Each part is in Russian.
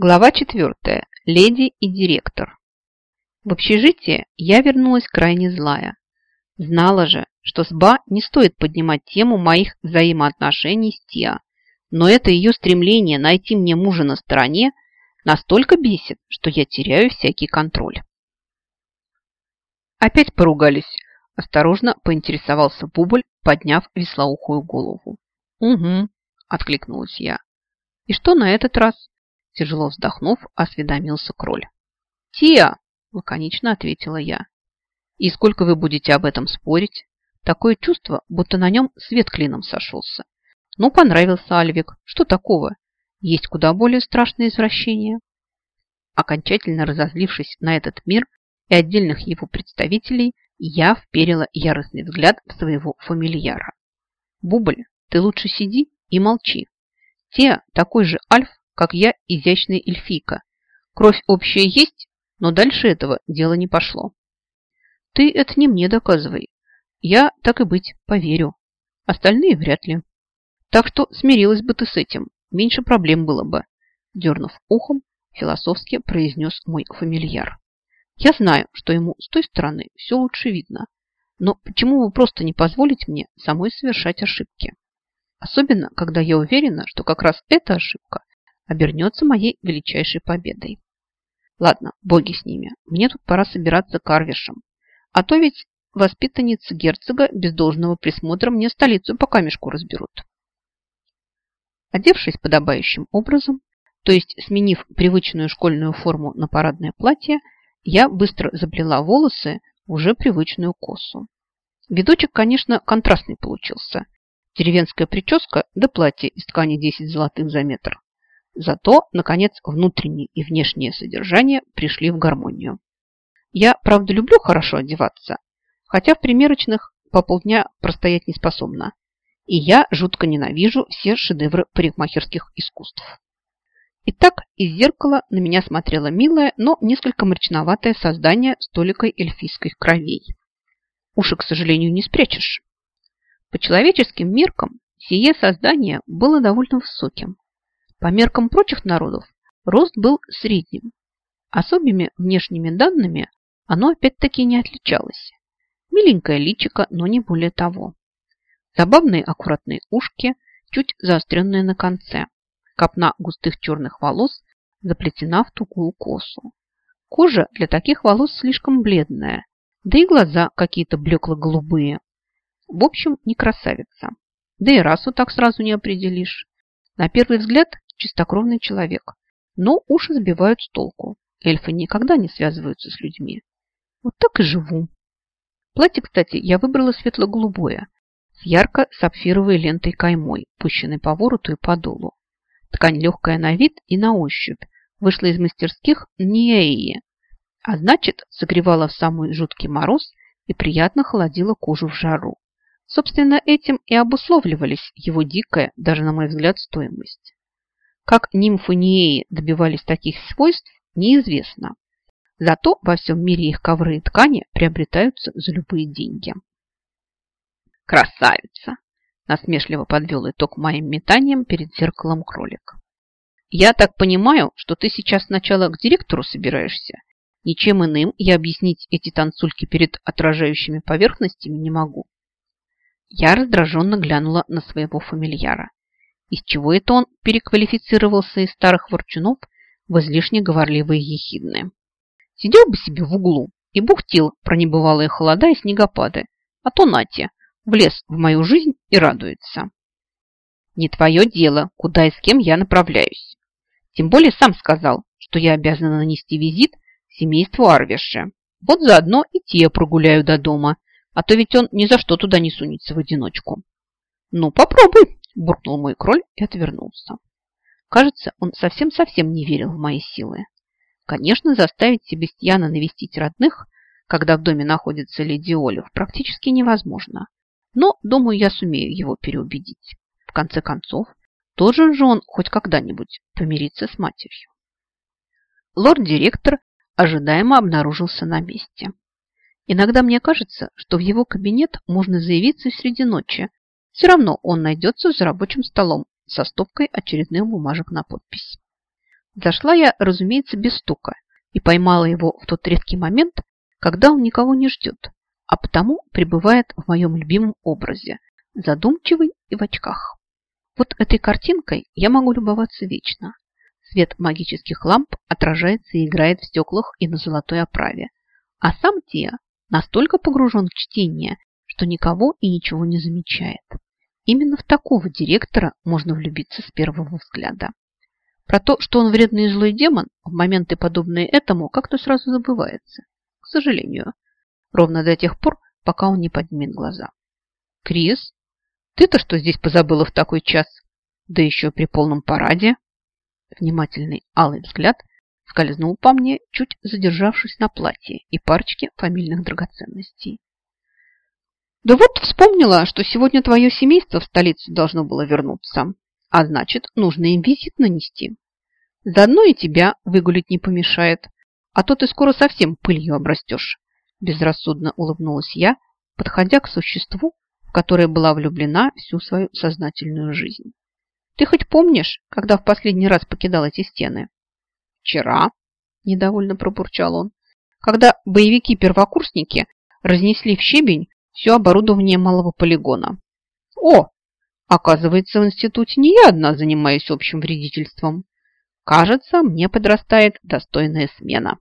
Глава 4. Леди и директор. В общежитие я вернулась крайне злая. Знала же, что с Ба не стоит поднимать тему моих взаимоотношений с Тиа, но это ее стремление найти мне мужа на стороне настолько бесит, что я теряю всякий контроль. Опять поругались, осторожно поинтересовался Бубль, подняв веслоухую голову. «Угу», – откликнулась я. «И что на этот раз?» Тяжело вздохнув, осведомился кроль. «Тия!» – лаконично ответила я. «И сколько вы будете об этом спорить? Такое чувство, будто на нем свет клином сошелся. Ну, понравился Альвик. Что такого? Есть куда более страшные извращения». Окончательно разозлившись на этот мир и отдельных его представителей, я вперила яростный взгляд в своего фамильяра. «Бубль, ты лучше сиди и молчи. Те такой же Альф, как я изящная эльфийка. Кровь общая есть, но дальше этого дело не пошло. Ты это не мне доказывай. Я, так и быть, поверю. Остальные вряд ли. Так что смирилась бы ты с этим. Меньше проблем было бы. Дернув ухом, философски произнес мой фамильяр. Я знаю, что ему с той стороны все лучше видно. Но почему вы просто не позволите мне самой совершать ошибки? Особенно, когда я уверена, что как раз эта ошибка обернется моей величайшей победой. Ладно, боги с ними. Мне тут пора собираться к. А то ведь воспитанницы герцога без должного присмотра мне столицу по камешку разберут. Одевшись подобающим образом, то есть сменив привычную школьную форму на парадное платье, я быстро заплела волосы в уже привычную косу. Видочек, конечно, контрастный получился. Деревенская прическа да платье из ткани 10 золотых за метр. Зато, наконец, внутреннее и внешнее содержание пришли в гармонию. Я, правда, люблю хорошо одеваться, хотя в примерочных по полдня простоять не способна. И я жутко ненавижу все шедевры парикмахерских искусств. Итак, из зеркала на меня смотрело милое, но несколько мрачноватое создание с толикой эльфийской кровей. Уши, к сожалению, не спрячешь. По человеческим меркам сие создание было довольно высоким, по меркам прочих народов рост был средним. Особыми внешними данными оно опять-таки не отличалось. Миленькое личико, но не более того. Забавные аккуратные ушки, чуть заостренные на конце. Копна густых черных волос заплетена в тугую косу. Кожа для таких волос слишком бледная, да и глаза какие-то блекло-голубые. В общем, не красавица. Да и расу так сразу не определишь. На первый взгляд чистокровный человек. Но уши сбивают с толку. Эльфы никогда не связываются с людьми. Вот так и живу. Платье, кстати, я выбрала светло-голубое, с ярко-сапфировой лентой каймой, пущенной по вороту и по долу. Ткань легкая на вид и на ощупь, вышла из мастерских Ниэи, а значит, согревала в самый жуткий мороз и приятно холодила кожу в жару. Собственно, этим и обусловливались его дикая, даже на мой взгляд, стоимость. Как нимфы добивались таких свойств, неизвестно. Зато во всем мире их ковры и ткани приобретаются за любые деньги. «Красавица!» – насмешливо подвел итог моим метаниям перед зеркалом кролик. «Я так понимаю, что ты сейчас сначала к директору собираешься? Ничем иным я объяснить эти танцульки перед отражающими поверхностями не могу». Я раздраженно глянула на своего фамильяра. Из чего это он переквалифицировался из старых ворчунов в излишне говорливые ехидные? Сидел бы себе в углу и бухтил про небывалые холода и снегопады, а то нате, влез в мою жизнь и радуется. Не твое дело, куда и с кем я направляюсь. Тем более сам сказал, что я обязана нанести визит семейству Арвиши. Вот заодно и те прогуляю до дома, а то ведь он ни за что туда не сунется в одиночку. Ну, попробуй, буркнул мой кроль и отвернулся. Кажется, он совсем-совсем не верил в мои силы. Конечно, заставить Себестьяна навестить родных, когда в доме находится леди Олив, практически невозможно. Но, думаю, я сумею его переубедить. В конце концов, должен же он хоть когда-нибудь помириться с матерью. Лорд-директор ожидаемо обнаружился на месте. Иногда мне кажется, что в его кабинет можно заявиться среди ночи все равно он найдется за рабочим столом со стопкой очередных бумажек на подпись. Зашла я, разумеется, без стука и поймала его в тот редкий момент, когда он никого не ждет, а потому пребывает в моем любимом образе, задумчивый и в очках. Вот этой картинкой я могу любоваться вечно. Свет магических ламп отражается и играет в стеклах и на золотой оправе. А сам Тия настолько погружен в чтение, что никого и ничего не замечает. Именно в такого директора можно влюбиться с первого взгляда. Про то, что он вредный и злой демон, в моменты, подобные этому, как-то сразу забывается. К сожалению. Ровно до тех пор, пока он не поднимет глаза. «Крис, ты-то что здесь позабыла в такой час? Да еще при полном параде?» Внимательный алый взгляд скользнул по мне, чуть задержавшись на платье и парочке фамильных драгоценностей. Да вот вспомнила, что сегодня твое семейство в столицу должно было вернуться, а значит, нужно им визит нанести. Заодно и тебя выгулить не помешает, а то ты скоро совсем пылью обрастешь. Безрассудно улыбнулась я, подходя к существу, в которое была влюблена всю свою сознательную жизнь. Ты хоть помнишь, когда в последний раз покидал эти стены? Вчера, недовольно пробурчал он, когда боевики-первокурсники разнесли в щебень все оборудование малого полигона. О, оказывается, в институте не я одна занимаюсь общим вредительством. Кажется, мне подрастает достойная смена.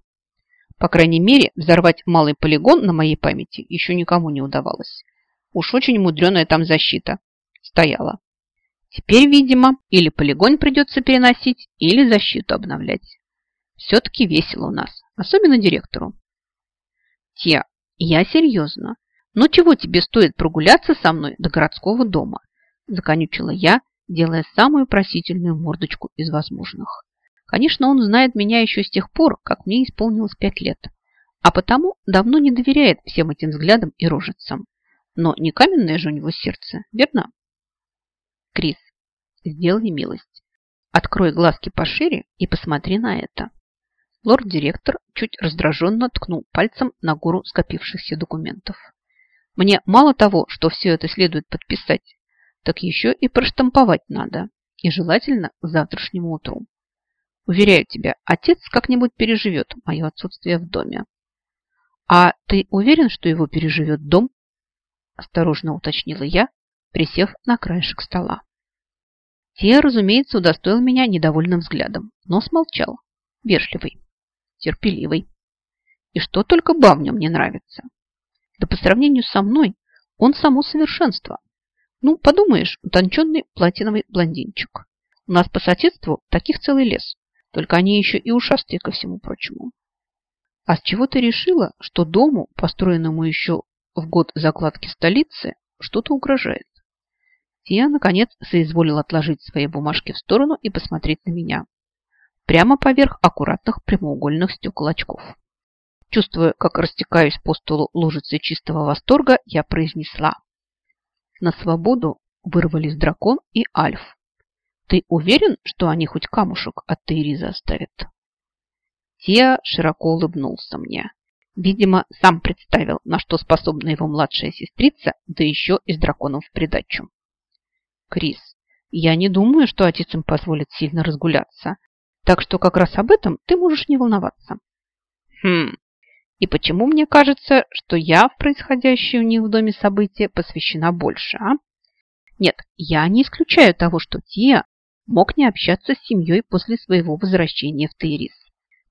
По крайней мере, взорвать малый полигон на моей памяти еще никому не удавалось. Уж очень мудреная там защита стояла. Теперь, видимо, или полигон придется переносить, или защиту обновлять. Все-таки весело у нас, особенно директору. Те, я серьезно. Ну чего тебе стоит прогуляться со мной до городского дома? Законючила я, делая самую просительную мордочку из возможных. Конечно, он знает меня еще с тех пор, как мне исполнилось пять лет, а потому давно не доверяет всем этим взглядам и рожицам. Но не каменное же у него сердце, верно? Крис, сделай милость. Открой глазки пошире и посмотри на это. Лорд-директор чуть раздраженно ткнул пальцем на гору скопившихся документов. Мне мало того, что все это следует подписать, так еще и проштамповать надо. И желательно к завтрашнему утру. Уверяю тебя, отец как-нибудь переживет мое отсутствие в доме. А ты уверен, что его переживет дом? Осторожно уточнила я, присев на краешек стола. Те, разумеется, удостоил меня недовольным взглядом, но смолчал. Вежливый, терпеливый. И что только ба в нем не нравится. Да по сравнению со мной он само совершенство. Ну, подумаешь, утонченный платиновый блондинчик. У нас по соседству таких целый лес. Только они еще и ушастые ко всему прочему. А с чего ты решила, что дому, построенному еще в год закладки столицы, что-то угрожает? Тия, наконец, соизволил отложить свои бумажки в сторону и посмотреть на меня. Прямо поверх аккуратных прямоугольных стекол очков. Чувствуя, как растекаюсь по столу лужицей чистого восторга, я произнесла. На свободу вырвались дракон и альф. Ты уверен, что они хоть камушек от Тейриза оставят? Тия широко улыбнулся мне. Видимо, сам представил, на что способна его младшая сестрица, да еще и с драконом в придачу. Крис, я не думаю, что отец им позволит сильно разгуляться. Так что как раз об этом ты можешь не волноваться. Хм, и почему мне кажется, что я в происходящее у них в доме события посвящена больше, а? Нет, я не исключаю того, что Тия мог не общаться с семьей после своего возвращения в Тейрис.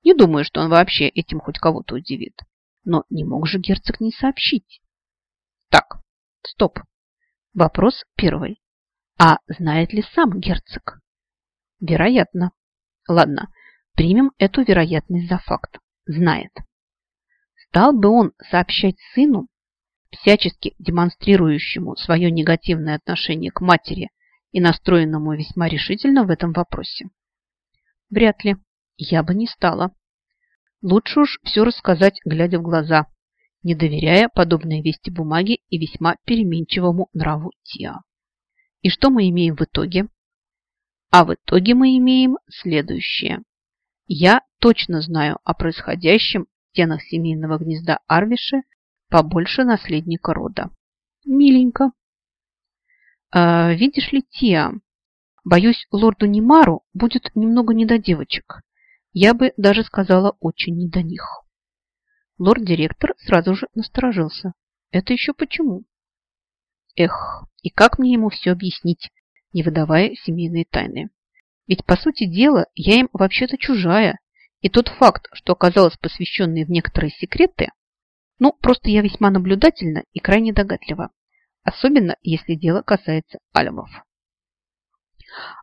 Не думаю, что он вообще этим хоть кого-то удивит. Но не мог же герцог не сообщить. Так, стоп. Вопрос первый. А знает ли сам герцог? Вероятно. Ладно, примем эту вероятность за факт. Знает. Стал бы он сообщать сыну, всячески демонстрирующему свое негативное отношение к матери и настроенному весьма решительно в этом вопросе? Вряд ли. Я бы не стала. Лучше уж все рассказать, глядя в глаза, не доверяя подобной вести бумаги и весьма переменчивому нраву Тиа. И что мы имеем в итоге? А в итоге мы имеем следующее. Я точно знаю о происходящем стенах семейного гнезда Арвиши побольше наследника рода. Миленько. А, видишь ли, Тиа, боюсь, лорду Немару будет немного не до девочек. Я бы даже сказала, очень не до них. Лорд-директор сразу же насторожился. Это еще почему? Эх, и как мне ему все объяснить, не выдавая семейные тайны? Ведь, по сути дела, я им вообще-то чужая. И тот факт, что оказалась посвященной в некоторые секреты, ну, просто я весьма наблюдательна и крайне догадлива. Особенно, если дело касается альмов.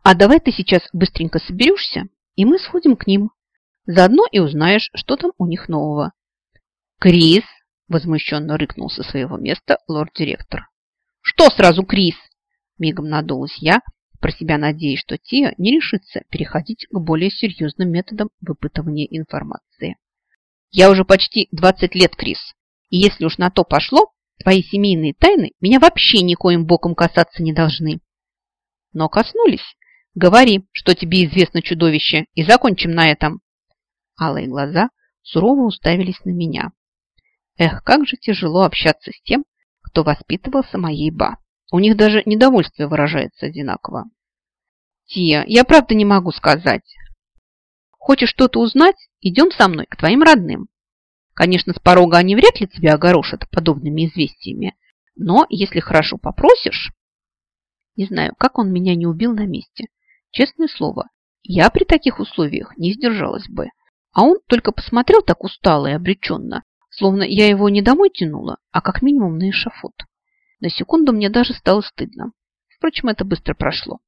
А давай ты сейчас быстренько соберешься, и мы сходим к ним. Заодно и узнаешь, что там у них нового. Крис, возмущенно рыкнул со своего места лорд-директор. Что сразу Крис? Мигом надулась я, про себя надеясь, что Тия не решится переходить к более серьезным методам выпытывания информации. Я уже почти 20 лет, Крис, и если уж на то пошло, твои семейные тайны меня вообще никоим боком касаться не должны. Но коснулись. Говори, что тебе известно чудовище, и закончим на этом. Алые глаза сурово уставились на меня. Эх, как же тяжело общаться с тем, кто воспитывался моей ба. У них даже недовольствие выражается одинаково. Тия, я правда не могу сказать. Хочешь что-то узнать? Идем со мной к твоим родным. Конечно, с порога они вряд ли тебя огорошат подобными известиями, но если хорошо попросишь... Не знаю, как он меня не убил на месте. Честное слово, я при таких условиях не сдержалась бы. А он только посмотрел так устало и обреченно, словно я его не домой тянула, а как минимум на эшафот. На секунду мне даже стало стыдно. Впрочем, это быстро прошло.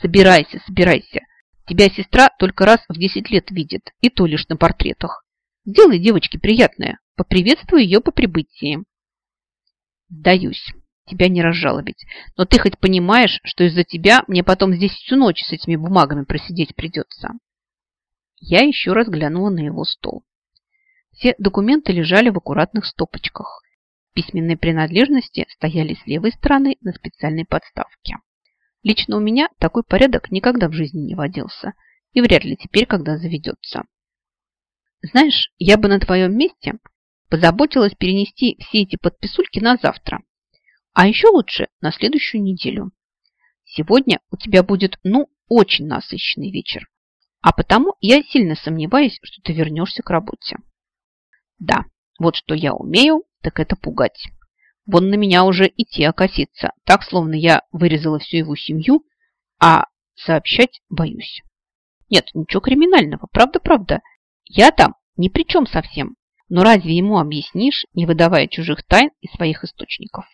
Собирайся, собирайся. Тебя сестра только раз в десять лет видит, и то лишь на портретах. Сделай девочке приятное. Поприветствуй ее по прибытии. Сдаюсь тебя не разжалобить. Но ты хоть понимаешь, что из-за тебя мне потом здесь всю ночь с этими бумагами просидеть придется?» Я еще раз глянула на его стол. Все документы лежали в аккуратных стопочках. Письменные принадлежности стояли с левой стороны на специальной подставке. Лично у меня такой порядок никогда в жизни не водился. И вряд ли теперь, когда заведется. Знаешь, я бы на твоем месте позаботилась перенести все эти подписульки на завтра. А еще лучше на следующую неделю. Сегодня у тебя будет, ну, очень насыщенный вечер. А потому я сильно сомневаюсь, что ты вернешься к работе. Да, вот что я умею, так это пугать. Вон на меня уже идти окосится, так, словно я вырезала всю его семью, а сообщать боюсь. Нет, ничего криминального, правда-правда. Я там ни при чем совсем. Но разве ему объяснишь, не выдавая чужих тайн и своих источников?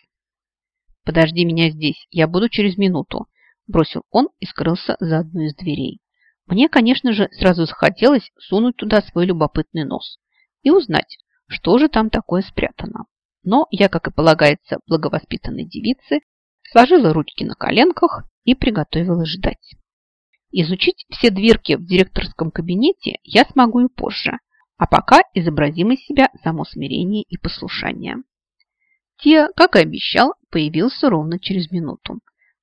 «Подожди меня здесь, я буду через минуту», – бросил он и скрылся за одной из дверей. Мне, конечно же, сразу захотелось сунуть туда свой любопытный нос и узнать, что же там такое спрятано. Но я, как и полагается благовоспитанной девице, сложила ручки на коленках и приготовилась ждать. Изучить все дверки в директорском кабинете я смогу и позже, а пока изобразим из себя само смирение и послушание. Те, как и обещал, появился ровно через минуту.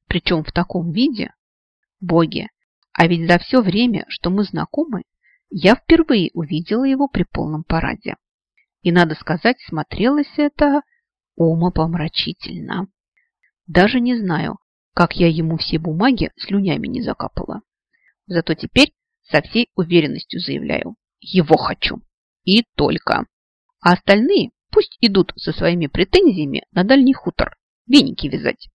Причем в таком виде. Боги, а ведь за все время, что мы знакомы, я впервые увидела его при полном параде. И, надо сказать, смотрелось это умопомрачительно. Даже не знаю, как я ему все бумаги слюнями не закапала. Зато теперь со всей уверенностью заявляю, его хочу. И только. А остальные Пусть идут со своими претензиями на дальний хутор, веники вязать.